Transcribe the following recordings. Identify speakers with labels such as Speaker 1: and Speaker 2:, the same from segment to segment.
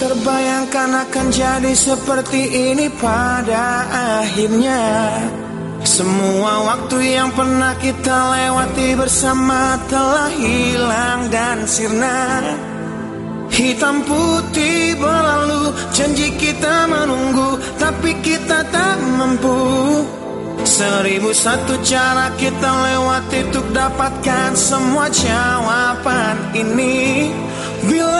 Speaker 1: Takkan akan jadi seperti ini pada akhirnya. Semua waktu yang pernah kita lewati bersama telah hilang dan sirna. Hitam putih berlalu Janji kita menunggu Tapi kita tak mampu. Seribu satu cara kita lewati Untuk dapatkan semua jawaban ini. Bila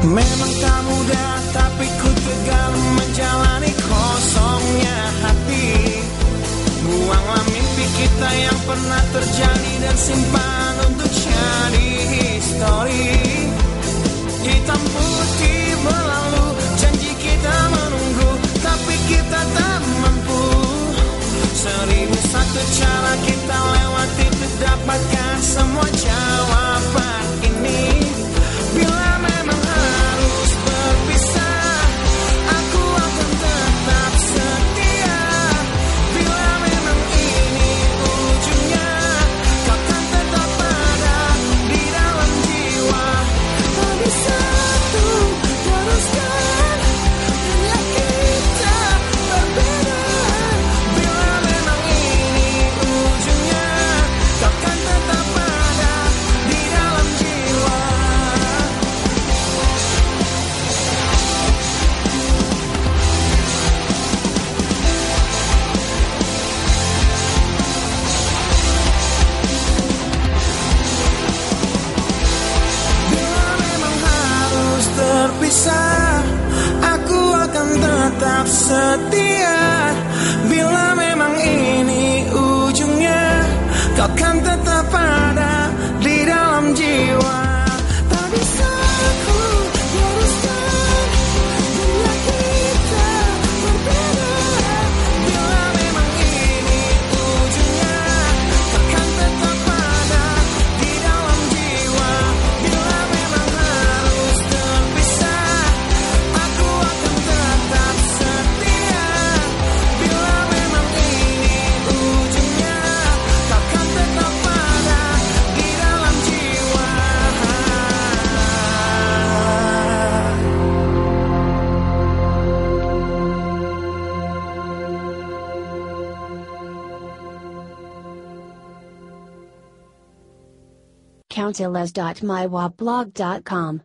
Speaker 1: Memang tak mudah tapi ku tegar menjalani kosongnya hati. Buanglah mimpi kita yang pernah terjadi dan simpan terpisah Aku akan tetap setia. Bila memang ini ujungnya Kau akan tetap ada
Speaker 2: countillors.mywablog.com